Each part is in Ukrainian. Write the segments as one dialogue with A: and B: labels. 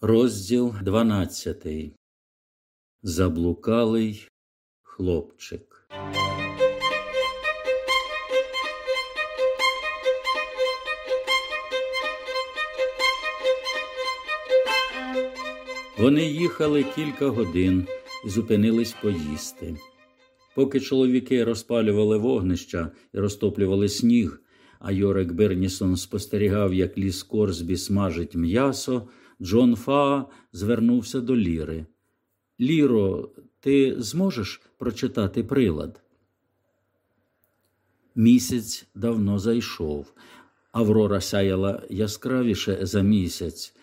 A: Розділ 12. Заблукалий хлопчик. Вони їхали кілька годин і зупинились поїсти. Поки чоловіки розпалювали вогнища і розтоплювали сніг, а Йорик Бернісон спостерігав, як ліс Корсбі смажить м'ясо. Джон Фа звернувся до Ліри. Ліро, ти зможеш прочитати прилад? Місяць давно зайшов. Аврора сяяла яскравіше за місяць,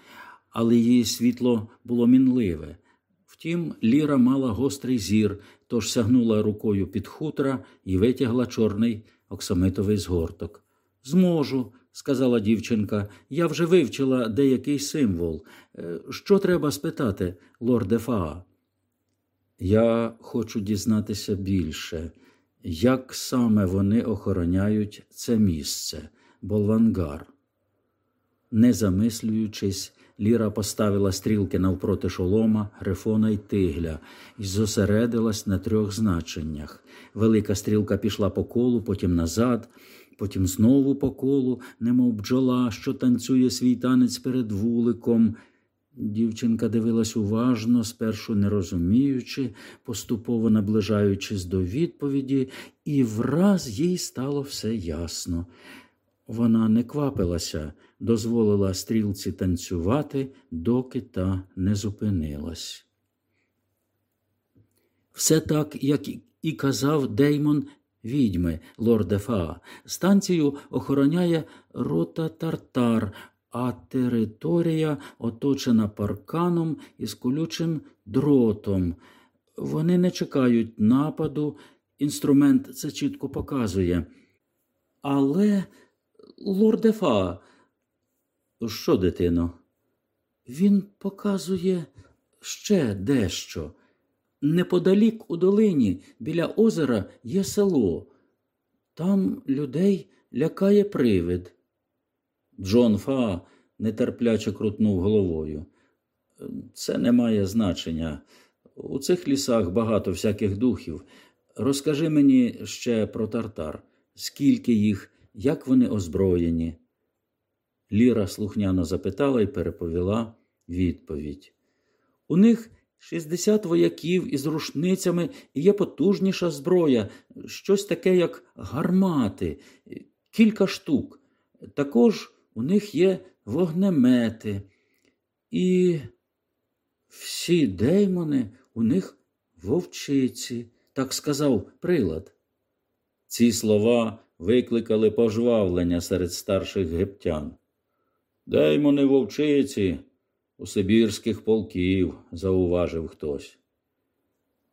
A: але її світло було мінливе. Втім, Ліра мала гострий зір, тож сягнула рукою під хутра і витягла чорний оксамитовий згорток. Зможу, сказала дівчинка, я вже вивчила деякий символ. Е, що треба спитати, лорде Фаа? Я хочу дізнатися більше, як саме вони охороняють це місце, болвангар. Не замислюючись, Ліра поставила стрілки навпроти шолома, грифона й тигля і зосередилась на трьох значеннях. Велика стрілка пішла по колу, потім назад потім знову по колу, немов бджола, що танцює свій танець перед вуликом. Дівчинка дивилась уважно, спершу не розуміючи, поступово наближаючись до відповіді, і враз їй стало все ясно. Вона не квапилася, дозволила стрілці танцювати, доки та не зупинилась. Все так, як і казав Деймон відьми лорде Фа. Станцію охороняє рота Тартар, а територія оточена парканом із колючим дротом. Вони не чекають нападу, інструмент це чітко показує. Але, лорде Фа, що, дитино? Він показує ще дещо. Неподалік у долині біля озера є село. Там людей лякає привид. Джон Фа нетерпляче крутнув головою. Це не має значення. У цих лісах багато всяких духів. Розкажи мені ще про тартар, скільки їх, як вони озброєні. Ліра слухняно запитала і переповіла відповідь. У них 60 вояків із рушницями і є потужніша зброя, щось таке, як гармати, кілька штук. Також у них є вогнемети. І всі деймони у них вовчиці, так сказав прилад. Ці слова викликали пожвавлення серед старших гептян. Деймони вовчиці у Сибірських полків, зауважив хтось.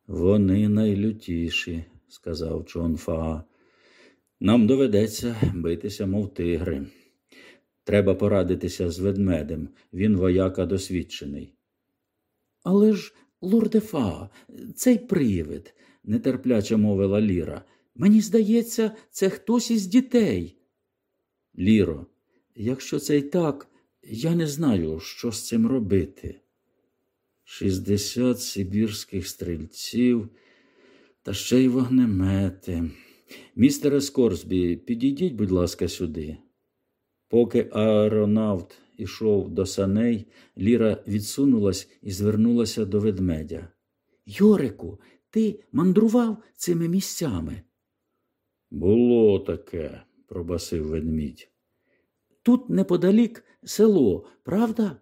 A: Вони найлютіші, сказав Чон Фа. Нам доведеться битися, мов тигри. Треба порадитися з ведмедем, він вояка досвідчений. Але ж, лорде Фа, цей привид, нетерпляче мовила Ліра. Мені здається, це хтось із дітей. Ліро, якщо це й так, я не знаю, що з цим робити. Шістдесят сибірських стрільців та ще й вогнемети. Містере Скорсбі, підійдіть, будь ласка, сюди. Поки аеронавт ішов до саней, Ліра відсунулась і звернулася до ведмедя. Йорику, ти мандрував цими місцями? Було таке, пробасив ведмідь. Тут неподалік село, правда?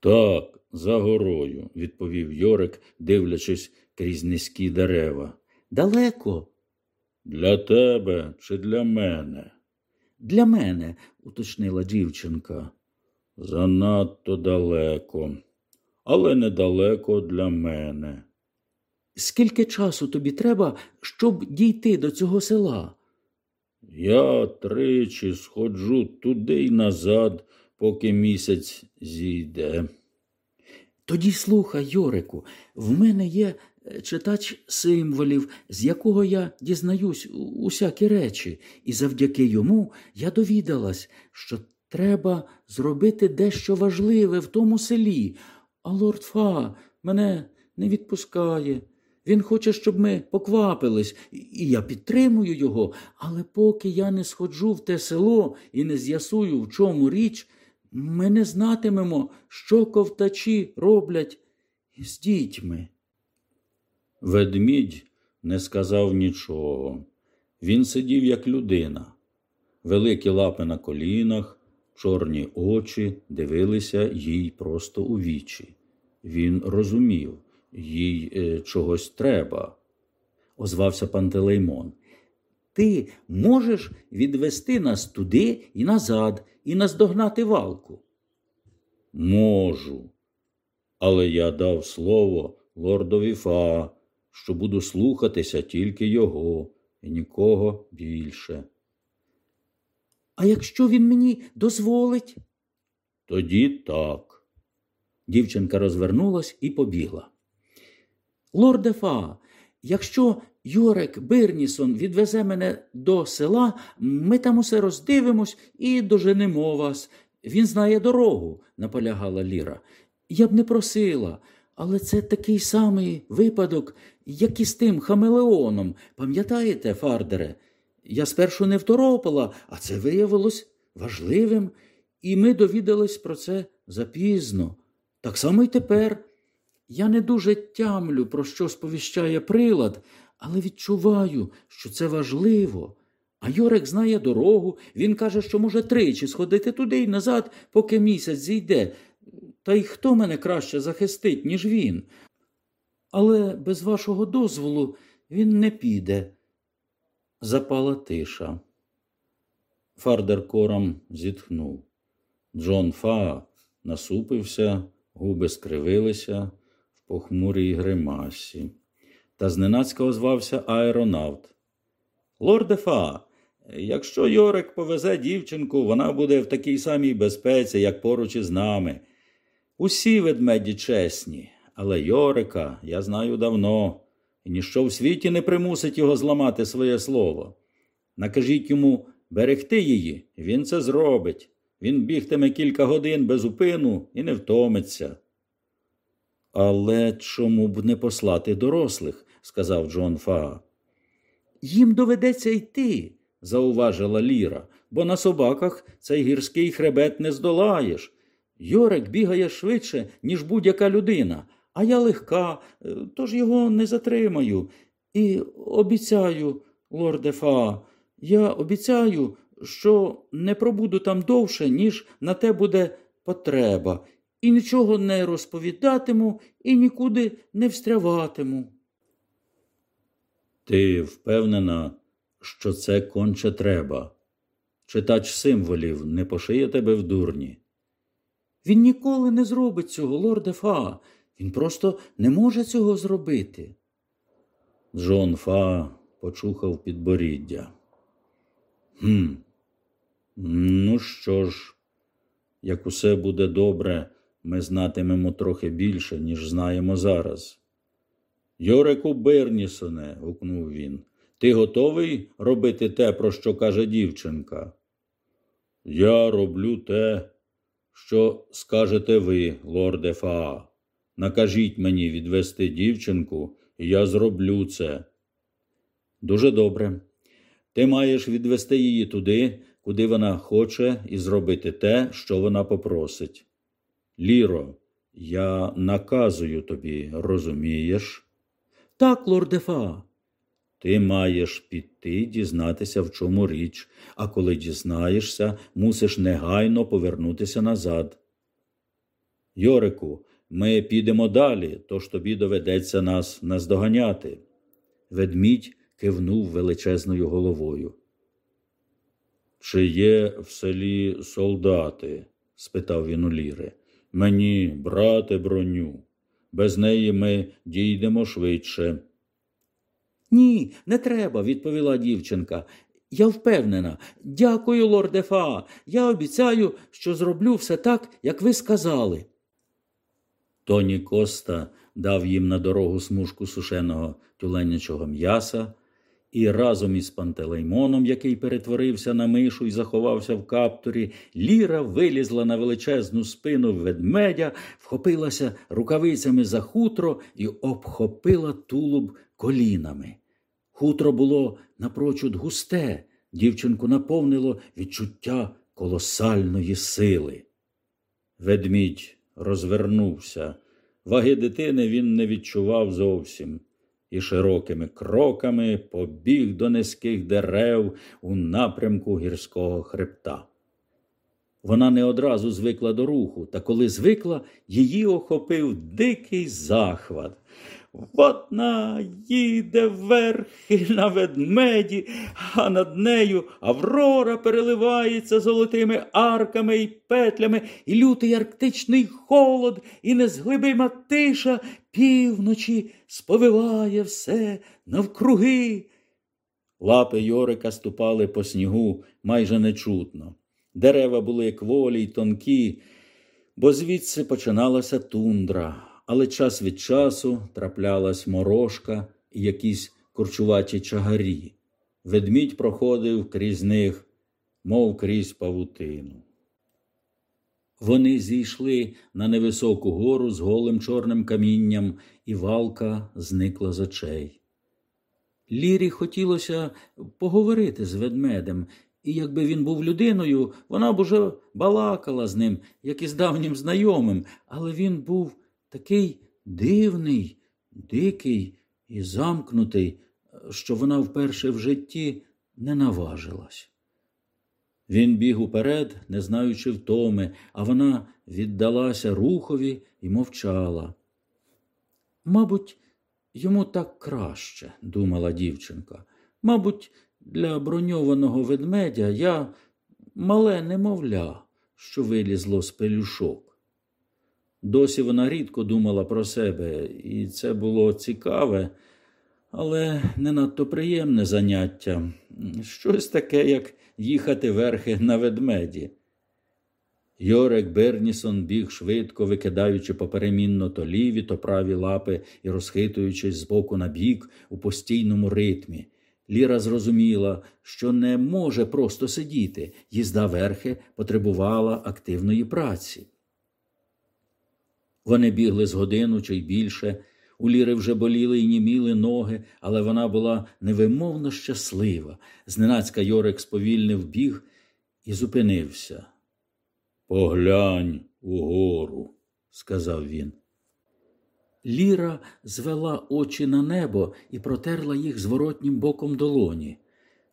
A: Так, за горою, відповів Йорик, дивлячись крізь низькі дерева. Далеко? Для тебе чи для мене? Для мене, уточнила дівчинка. Занадто далеко, але недалеко для мене. Скільки часу тобі треба, щоб дійти до цього села? Я тричі сходжу туди й назад, поки місяць зійде. Тоді слухай, Йорику, в мене є е, читач символів, з якого я дізнаюсь усякі речі, і завдяки йому я довідалась, що Треба зробити дещо важливе в тому селі, а лорд Фа мене не відпускає. Він хоче, щоб ми поквапились, і я підтримую його, але поки я не сходжу в те село і не з'ясую, в чому річ, ми не знатимемо, що ковтачі роблять з дітьми. Ведмідь не сказав нічого. Він сидів, як людина, великі лапи на колінах, чорні очі дивилися їй просто у вічі. Він розумів, їй е, чогось треба. Озвався Пантелеймон. Ти можеш відвести нас туди і назад, і наздогнати валку? Можу. Але я дав слово лордові Фа, що буду слухатися тільки його і нікого більше. А якщо він мені дозволить? Тоді так. Дівчинка розвернулась і побігла. Лорде Фа, якщо Йорек Бирнісон відвезе мене до села, ми там усе роздивимось і доженемо вас. Він знає дорогу, наполягала Ліра. Я б не просила, але це такий самий випадок, як і з тим хамелеоном. Пам'ятаєте, Фардере? Я спершу не второпала, а це виявилось важливим, і ми довідались про це запізно. Так само й тепер. Я не дуже тямлю, про що сповіщає прилад, але відчуваю, що це важливо. А Йорик знає дорогу, він каже, що може тричі сходити туди й назад, поки місяць зійде. Та й хто мене краще захистить, ніж він? Але без вашого дозволу він не піде. Запала тиша. Фардер кором зітхнув. Джон Фа насупився, губи скривилися похмурій гримасі. Та зненацька озвався аеронавт. Лорде Фа, якщо Йорик повезе дівчинку, вона буде в такій самій безпеці, як поруч із нами. Усі ведмеді чесні, але Йорика я знаю давно, і ніщо в світі не примусить його зламати своє слово. Накажіть йому берегти її, він це зробить. Він бігтиме кілька годин без упину і не втомиться. Але чому б не послати дорослих? сказав Джон Фа. Їм доведеться йти, зауважила Ліра, бо на собаках цей гірський хребет не здолаєш. Йорик бігає швидше, ніж будь-яка людина, а я легка, е, тож його не затримаю. І обіцяю, лорде Фа, я обіцяю, що не пробуду там довше, ніж на те буде потреба, і нічого не розповідатиму, і нікуди не встряватиму. Ти впевнена, що це конче треба. Читач символів не пошиє тебе в дурні. Він ніколи не зробить цього, лорде Фа. Він просто не може цього зробити. Джон Фа почухав підборіддя. «Хм, Ну що ж, як усе буде добре, ми знатимемо трохи більше, ніж знаємо зараз. Йорику Бернісоне, гукнув він, ти готовий робити те, про що каже дівчинка? Я роблю те, що скажете ви, лорде Фаа. Накажіть мені відвести дівчинку, і я зроблю це. Дуже добре. Ти маєш відвести її туди, куди вона хоче, і зробити те, що вона попросить. Ліро, я наказую тобі, розумієш? Так, лорде Фа. Ти маєш піти дізнатися, в чому річ, а коли дізнаєшся, мусиш негайно повернутися назад. Йорику, ми підемо далі, тож тобі доведеться нас наздоганяти. Ведмідь кивнув величезною головою. Чи є в селі солдати? спитав він у Ліри. Мені брати броню. Без неї ми дійдемо швидше. Ні, не треба, відповіла дівчинка. Я впевнена. Дякую, лорде Фа. Я обіцяю, що зроблю все так, як ви сказали. Тоні Коста дав їм на дорогу смужку сушеного тюленячого м'яса І разом із Пантелеймоном, який перетворився на мишу і заховався в каптурі, Ліра вилізла на величезну спину ведмедя, вхопилася рукавицями за хутро і обхопила тулуб колінами. Хутро було напрочуд густе, дівчинку наповнило відчуття колосальної сили. Ведмідь розвернувся. Ваги дитини він не відчував зовсім і широкими кроками побіг до низьких дерев у напрямку гірського хребта. Вона не одразу звикла до руху, та коли звикла, її охопив дикий захват. Вона їде верхи на ведмеді, а над нею Аврора переливається золотими арками і петлями, і лютий арктичний холод, і незглибима тиша півночі сповиває все навкруги. Лапи Йорика ступали по снігу майже нечутно. Дерева були кволі й тонкі, бо звідси починалася тундра але час від часу траплялась морожка і якісь курчуваті чагарі. Ведмідь проходив крізь них, мов крізь павутину. Вони зійшли на невисоку гору з голим чорним камінням, і валка зникла з очей. Лірі хотілося поговорити з ведмедем, і якби він був людиною, вона б уже балакала з ним, як із давнім знайомим, але він був такий дивний, дикий і замкнутий, що вона вперше в житті не наважилась. Він біг уперед, не знаючи втоми, а вона віддалася рухові і мовчала. Мабуть, йому так краще, думала дівчинка. Мабуть, для броньованого ведмедя я мале немовля, що вилізло з пелюшок. Досі вона рідко думала про себе, і це було цікаве, але не надто приємне заняття. Щось таке, як їхати верхи на ведмеді. Йорек Бернісон біг швидко, викидаючи поперемінно то ліві, то праві лапи і розхитуючись з боку на бік у постійному ритмі. Ліра зрозуміла, що не може просто сидіти, їзда верхи потребувала активної праці. Вони бігли з годину чи й більше. У Ліри вже боліли і німіли ноги, але вона була невимовно щаслива. Зненацька Йорик сповільнив біг і зупинився. Поглянь угору, сказав він. Ліра звела очі на небо і протерла їх зворотнім боком долоні.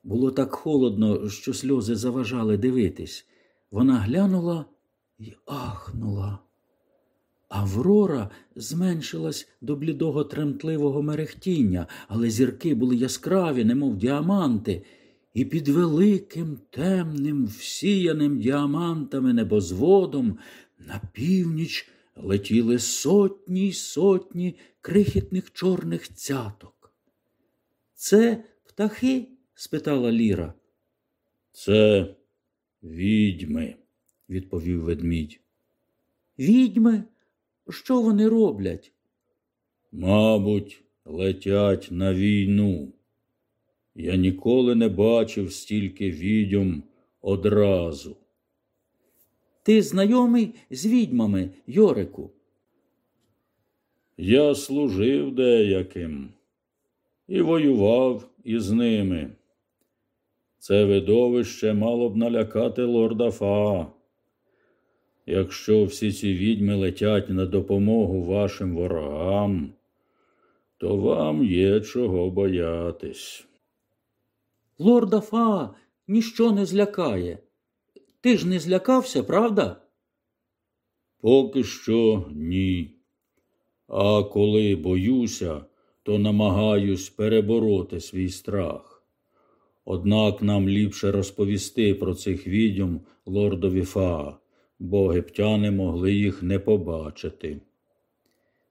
A: Було так холодно, що сльози заважали дивитись. Вона глянула і ахнула. Аврора зменшилась до блідого тремтливого мерехтіння, але зірки були яскраві, немов діаманти, і під великим темним, всіяним діамантами небозводом на північ летіли сотні й сотні крихітних чорних цяток. Це птахи? спитала Ліра. Це відьми, відповів ведмідь. Відьми? Що вони роблять? Мабуть, летять на війну. Я ніколи не бачив стільки відьом одразу. Ти знайомий з відьмами, Йорику? Я служив деяким і воював із ними. Це видовище мало б налякати лорда Фа. Якщо всі ці відьми летять на допомогу вашим ворогам, то вам є чого боятись. Лорда Фа ніщо не злякає. Ти ж не злякався, правда? Поки що ні. А коли боюся, то намагаюсь перебороти свій страх. Однак нам ліпше розповісти про цих відьом лордові Фа бо єгиптяни могли їх не побачити.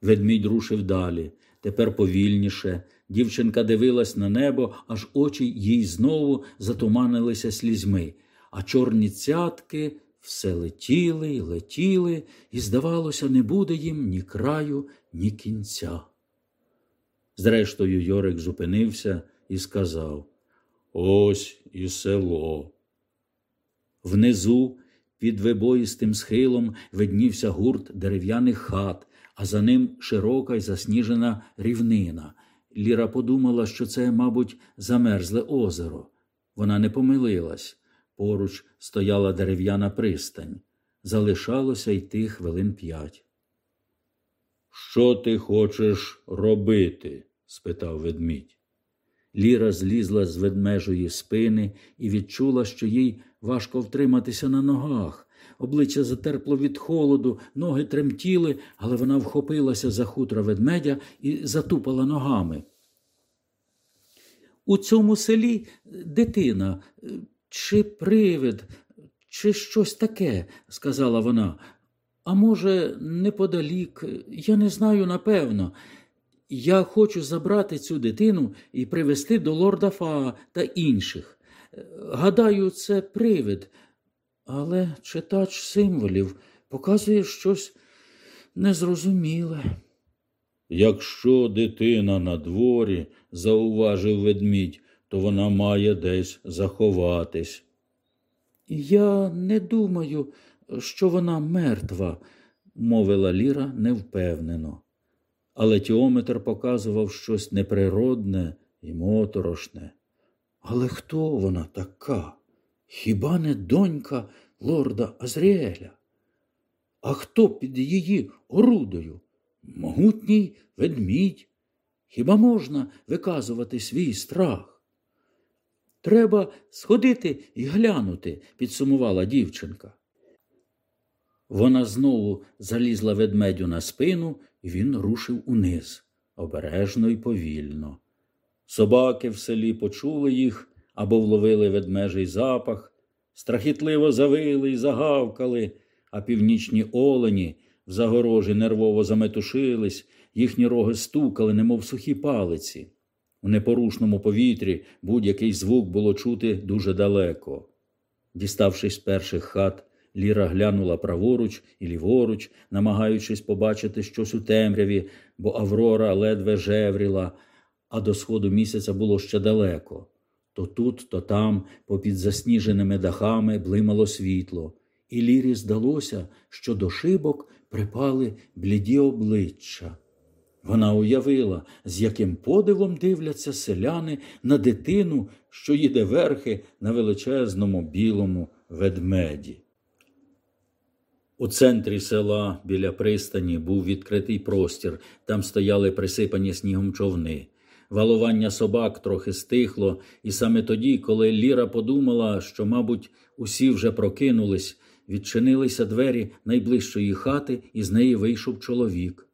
A: Ведмідь рушив далі, тепер повільніше. Дівчинка дивилась на небо, аж очі їй знову затуманилися слізьми, а чорні цятки все летіли й летіли, і, здавалося, не буде їм ні краю, ні кінця. Зрештою, Йорик зупинився і сказав Ось і село. Внизу, під вибоїстим схилом, виднівся гурт дерев'яних хат, а за ним широка й засніжена рівнина. Ліра подумала, що це, мабуть, замерзле озеро. Вона не помилилась. Поруч стояла дерев'яна пристань. Залишалося йти хвилин п'ять. Що ти хочеш робити? спитав ведмідь. Ліра злізла з ведмежої спини і відчула, що їй важко втриматися на ногах. Обличчя затерпло від холоду, ноги тремтіли, але вона вхопилася за хутро ведмедя і затупала ногами. У цьому селі дитина, чи привид, чи щось таке, сказала вона. А може, неподалік, я не знаю напевно. Я хочу забрати цю дитину і привезти до лорда Фаа та інших. Гадаю, це привид, але читач символів показує щось незрозуміле. Якщо дитина на дворі, зауважив ведмідь, то вона має десь заховатись. Я не думаю, що вона мертва, мовила Ліра невпевнено. Але тіометр показував щось неприродне і моторошне. Але хто вона така? Хіба не донька лорда Азріеля? А хто під її орудою? Могутній ведмідь. Хіба можна виказувати свій страх? Треба сходити і глянути, підсумувала дівчинка. Вона знову залізла ведмедю на спину, і він рушив униз, обережно і повільно. Собаки в селі почули їх або вловили ведмежий запах, страхітливо завили й загавкали, а північні олені в загорожі нервово заметушились, їхні роги стукали, немов сухі палиці. У непорушному повітрі будь-який звук було чути дуже далеко. Діставшись з перших хат, Ліра глянула праворуч і ліворуч, намагаючись побачити щось у темряві, бо Аврора ледве жевріла, а до сходу місяця було ще далеко. То тут, то там, попід засніженими дахами, блимало світло, і Лірі здалося, що до шибок припали бліді обличчя. Вона уявила, з яким подивом дивляться селяни на дитину, що їде верхи на величезному білому ведмеді. У центрі села біля пристані був відкритий простір, там стояли присипані снігом човни. Валування собак трохи стихло, і саме тоді, коли Ліра подумала, що, мабуть, усі вже прокинулись, відчинилися двері найближчої хати, і з неї вийшов чоловік.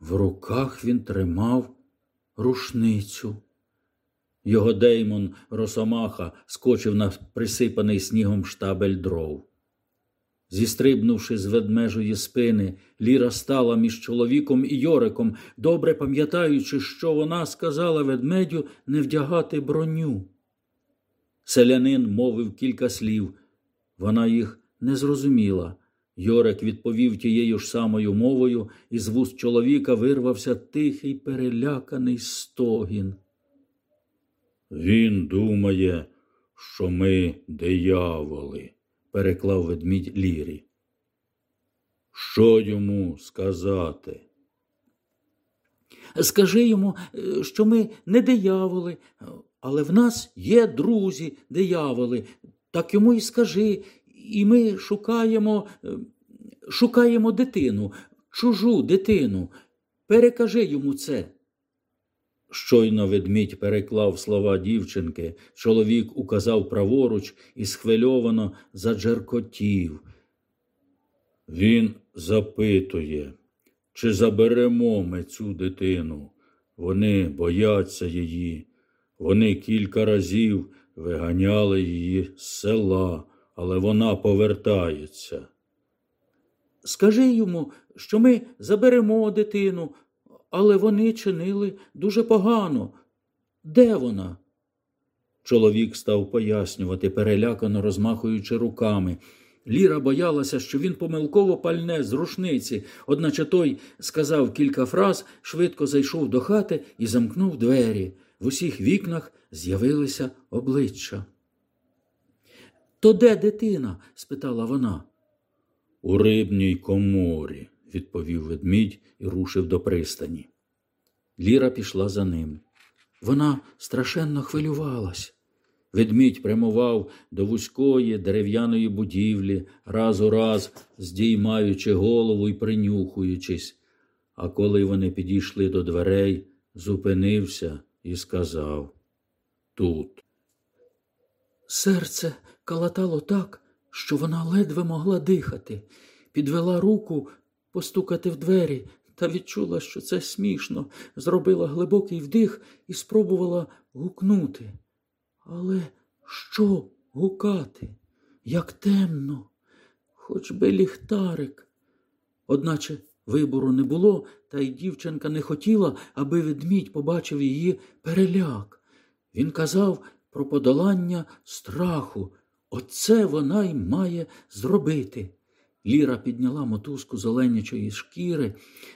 A: В руках він тримав рушницю. Його деймон Росомаха скочив на присипаний снігом штабель дров. Зістрибнувши з ведмежої спини, Ліра стала між чоловіком і Йориком, добре пам'ятаючи, що вона сказала ведмедю не вдягати броню. Селянин мовив кілька слів. Вона їх не зрозуміла. Йорик відповів тією ж самою мовою, і з вуст чоловіка вирвався тихий переляканий стогін. Він думає, що ми дияволи переклав ведмідь Лірі. Що йому сказати? Скажи йому, е, що ми не дияволи, але в нас є друзі, дияволи. Так йому і скажи, і ми шукаємо, е, шукаємо дитину, чужу дитину. Перекажи йому це. Щойно ведмідь переклав слова дівчинки, чоловік указав праворуч і схвильовано заджеркотів. Він запитує, чи заберемо ми цю дитину. Вони бояться її. Вони кілька разів виганяли її з села, але вона повертається. Скажи йому, що ми заберемо дитину, але вони чинили дуже погано. Де вона? Чоловік став пояснювати, перелякано розмахуючи руками. Ліра боялася, що він помилково пальне з рушниці, одначе той сказав кілька фраз, швидко зайшов до хати і замкнув двері. в усіх вікнах з'явилися обличчя. То де дитина? спитала вона. У рибній коморі, відповів ведмідь і рушив до пристані. Ліра пішла за ним. Вона страшенно хвилювалась. Ведмідь прямував до вузької дерев'яної будівлі, раз у раз здіймаючи голову і принюхуючись. А коли вони підійшли до дверей, зупинився і сказав Тут. Серце калатало так, що вона ледве могла дихати, підвела руку постукати в двері та відчула, що це смішно, зробила глибокий вдих і спробувала гукнути. Але що гукати? Як темно, хоч би ліхтарик. Одначе вибору не було, та й дівчинка не хотіла, аби ведмідь побачив її переляк. Він казав про подолання страху. Оце вона й має зробити. Ліра підняла мотузку з оленячої шкіри,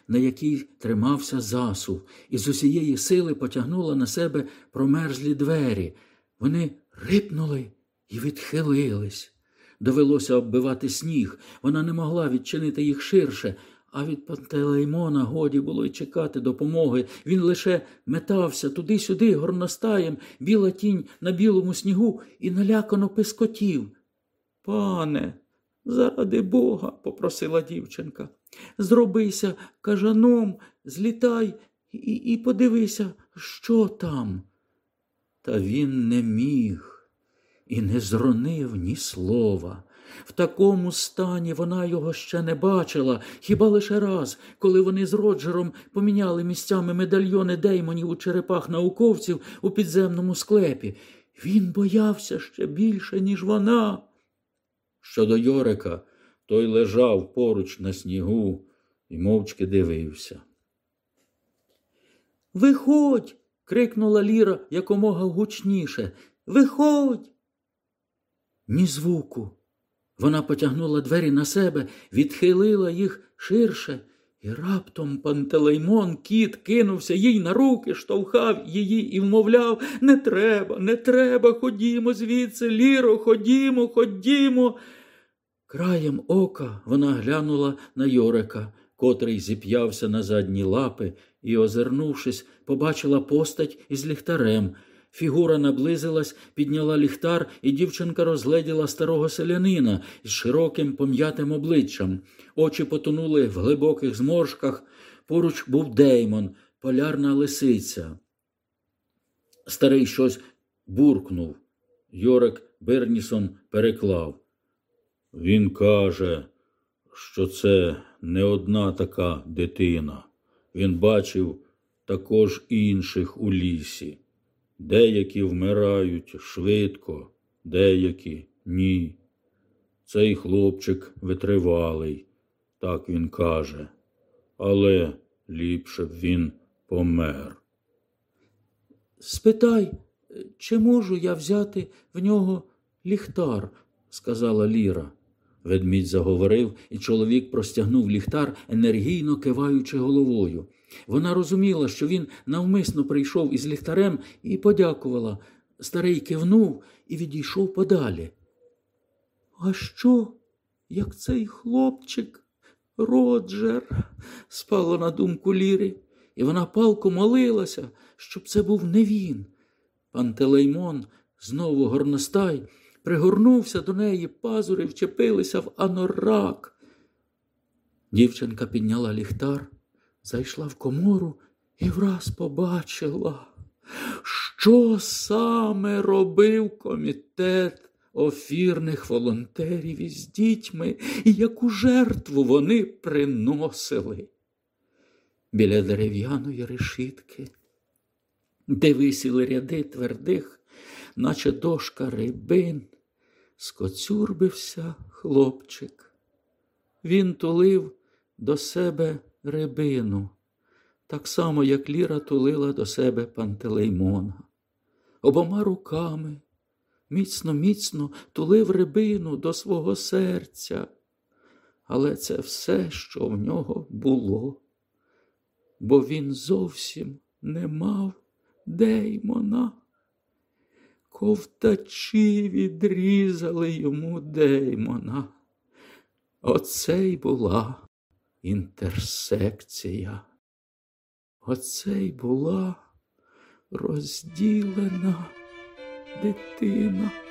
A: на якій тримався засув, і з усієї сили потягнула на себе промерзлі двері. Вони рипнули і відхилились. Довелося оббивати сніг. Вона не могла відчинити їх ширше, а від Пантелеймона годі було й чекати допомоги. Він лише метався туди-сюди, горностаєм, біла тінь на білому снігу і налякано пискотів. Пане, заради Бога, попросила дівчинка, зробися кажаном, злітай і, і подивися, що там. Та він не міг і не зронив ні слова. В такому стані вона його ще не бачила, хіба лише раз, коли вони з Роджером поміняли місцями медальйони деймонів у черепах науковців у підземному склепі. Він боявся ще більше, ніж вона. Щодо Йорика, той лежав поруч на снігу і мовчки дивився. Виходь. крикнула Ліра якомога гучніше. Виходь. Ні звуку. Вона потягнула двері на себе, відхилила їх ширше, і раптом Пантелеймон кіт кинувся їй на руки, штовхав її і вмовляв не треба, не треба, ходімо звідси, Ліро, ходімо, ходімо. Краєм ока вона глянула на Йорика, котрий зіп'явся на задні лапи, і, озирнувшись, побачила постать із ліхтарем. Фігура наблизилась, підняла ліхтар, і дівчинка розгледіла старого селянина з широким пом'ятим обличчям. Очі потонули в глибоких зморшках. Поруч був Деймон, полярна лисиця. Старий щось буркнув. Йорик Бернісон переклав. Він каже, що це не одна така дитина. Він бачив також інших у лісі. Деякі вмирають швидко, деякі ні. Цей хлопчик витривалий, так він каже, але ліпше б він помер. Спитай, чи можу я взяти в нього ліхтар, сказала Ліра. Ведмідь заговорив, і чоловік простягнув ліхтар, енергійно киваючи головою. Вона розуміла, що він навмисно прийшов із ліхтарем і подякувала. Старий кивнув і відійшов подалі. А що, як цей хлопчик, Роджер, спало на думку Ліри, і вона палко молилася, щоб це був не він. Пантелеймон знову горностай пригорнувся до неї, пазури вчепилися в анорак. Дівчинка підняла ліхтар, зайшла в комору і враз побачила, що саме робив комітет офірних волонтерів із дітьми і яку жертву вони приносили. Біля дерев'яної решітки, де висіли ряди твердих, наче дошка рибин, скоцюрбився хлопчик. Він тулив до себе рибину, так само, як Ліра тулила до себе Пантелеймона. Обома руками міцно, міцно тулив рибину до свого серця. Але це все, що в нього було, бо він зовсім не мав Деймона. Ковтачі відрізали йому Деймона. Оце й була інтерсекція. Оце й була розділена дитина.